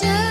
show.